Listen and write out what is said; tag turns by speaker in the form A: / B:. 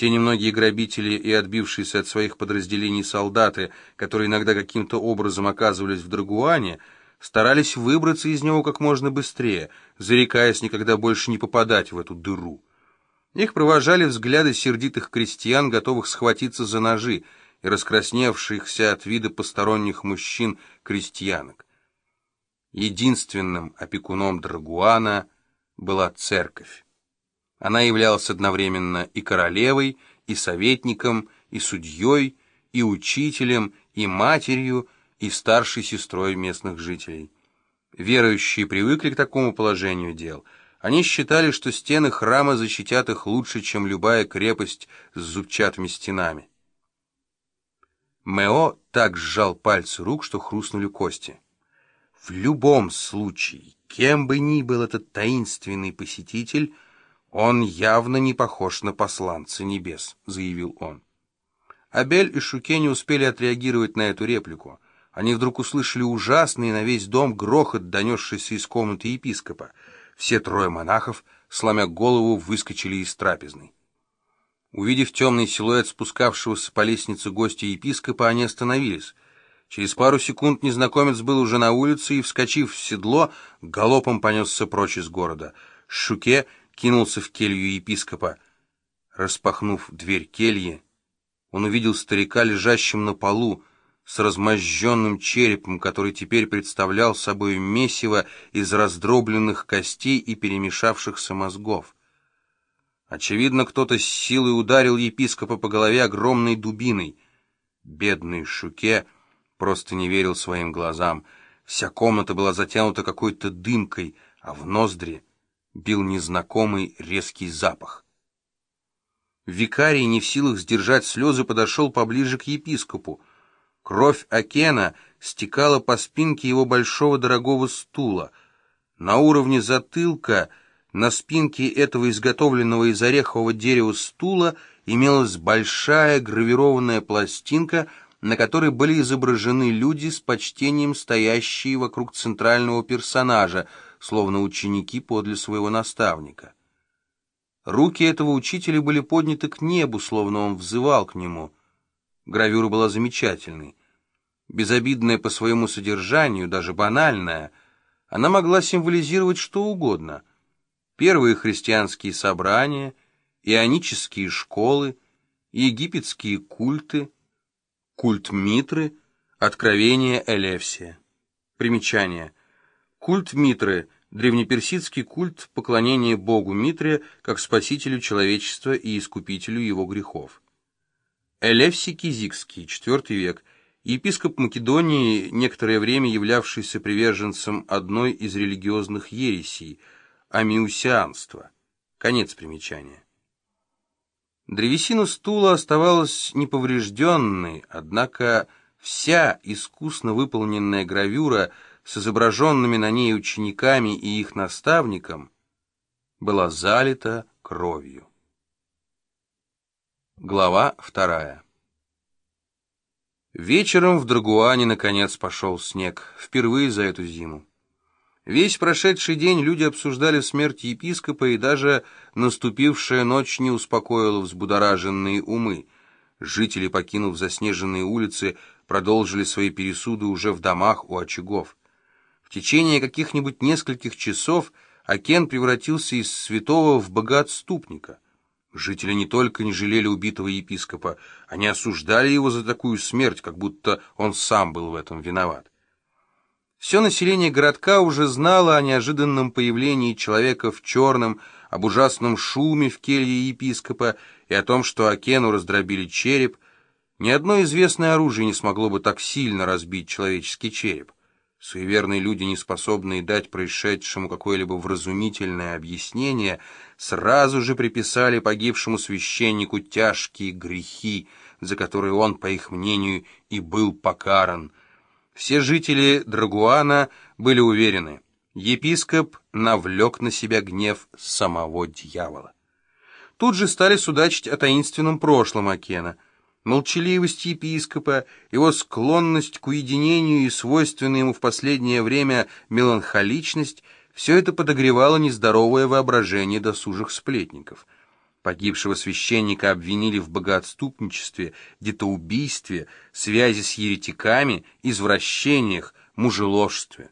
A: Те немногие грабители и отбившиеся от своих подразделений солдаты, которые иногда каким-то образом оказывались в Драгуане, старались выбраться из него как можно быстрее, зарекаясь никогда больше не попадать в эту дыру. Их провожали взгляды сердитых крестьян, готовых схватиться за ножи, и раскрасневшихся от вида посторонних мужчин-крестьянок. Единственным опекуном Драгуана была церковь. Она являлась одновременно и королевой, и советником, и судьей, и учителем, и матерью, и старшей сестрой местных жителей. Верующие привыкли к такому положению дел. Они считали, что стены храма защитят их лучше, чем любая крепость с зубчатыми стенами. Мео так сжал пальцы рук, что хрустнули кости. В любом случае, кем бы ни был этот таинственный посетитель, «Он явно не похож на посланца небес», — заявил он. Абель и Шуке не успели отреагировать на эту реплику. Они вдруг услышали ужасный на весь дом грохот, донесшийся из комнаты епископа. Все трое монахов, сломя голову, выскочили из трапезной. Увидев темный силуэт спускавшегося по лестнице гостя епископа, они остановились. Через пару секунд незнакомец был уже на улице и, вскочив в седло, галопом понесся прочь из города. Шуке кинулся в келью епископа. Распахнув дверь кельи, он увидел старика, лежащим на полу, с размозженным черепом, который теперь представлял собой месиво из раздробленных костей и перемешавшихся мозгов. Очевидно, кто-то с силой ударил епископа по голове огромной дубиной. Бедный Шуке просто не верил своим глазам. Вся комната была затянута какой-то дымкой, а в ноздри бил незнакомый резкий запах. Викарий, не в силах сдержать слезы, подошел поближе к епископу. Кровь Акена стекала по спинке его большого дорогого стула. На уровне затылка, на спинке этого изготовленного из орехового дерева стула, имелась большая гравированная пластинка, на которой были изображены люди с почтением стоящие вокруг центрального персонажа — словно ученики подле своего наставника. Руки этого учителя были подняты к небу, словно он взывал к нему. Гравюра была замечательной. Безобидная по своему содержанию, даже банальная, она могла символизировать что угодно. Первые христианские собрания, ионические школы, египетские культы, культ Митры, откровение Элевсия. Примечание – Культ Митры – древнеперсидский культ поклонения богу Митре как спасителю человечества и искупителю его грехов. Элевсий Кизикский, IV век, епископ Македонии, некоторое время являвшийся приверженцем одной из религиозных ересей – амиусианства. Конец примечания. Древесина стула оставалась неповрежденной, однако вся искусно выполненная гравюра – с изображенными на ней учениками и их наставником, была залита кровью. Глава вторая Вечером в Драгуане наконец пошел снег, впервые за эту зиму. Весь прошедший день люди обсуждали смерть епископа, и даже наступившая ночь не успокоила взбудораженные умы. Жители, покинув заснеженные улицы, продолжили свои пересуды уже в домах у очагов. Течение каких-нибудь нескольких часов Акен превратился из святого в богатступника. Жители не только не жалели убитого епископа, они осуждали его за такую смерть, как будто он сам был в этом виноват. Все население городка уже знало о неожиданном появлении человека в черном, об ужасном шуме в келье епископа и о том, что Акену раздробили череп. Ни одно известное оружие не смогло бы так сильно разбить человеческий череп. Суеверные люди, не способные дать происшедшему какое-либо вразумительное объяснение, сразу же приписали погибшему священнику тяжкие грехи, за которые он, по их мнению, и был покаран. Все жители Драгуана были уверены, епископ навлек на себя гнев самого дьявола. Тут же стали судачить о таинственном прошлом Акена — Молчаливость епископа, его склонность к уединению и свойственная ему в последнее время меланхоличность – все это подогревало нездоровое воображение досужих сплетников. Погибшего священника обвинили в богоотступничестве, детоубийстве, связи с еретиками, извращениях, мужеложстве.